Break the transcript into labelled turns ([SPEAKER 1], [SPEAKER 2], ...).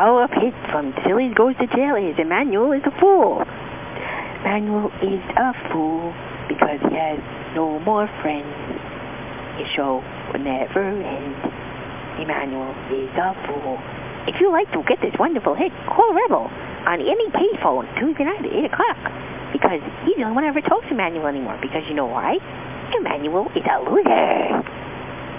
[SPEAKER 1] follow-up hit from Sillies Goes to Jail is Emmanuel is a fool. Emmanuel is a fool because he has no more friends. His show will never end. Emmanuel is a fool. If you like to get this wonderful hit, call Rebel on any payphone Tuesday night at 8 o'clock because he's the only one who ever talks to Emmanuel anymore because you know why? Emmanuel is a loser.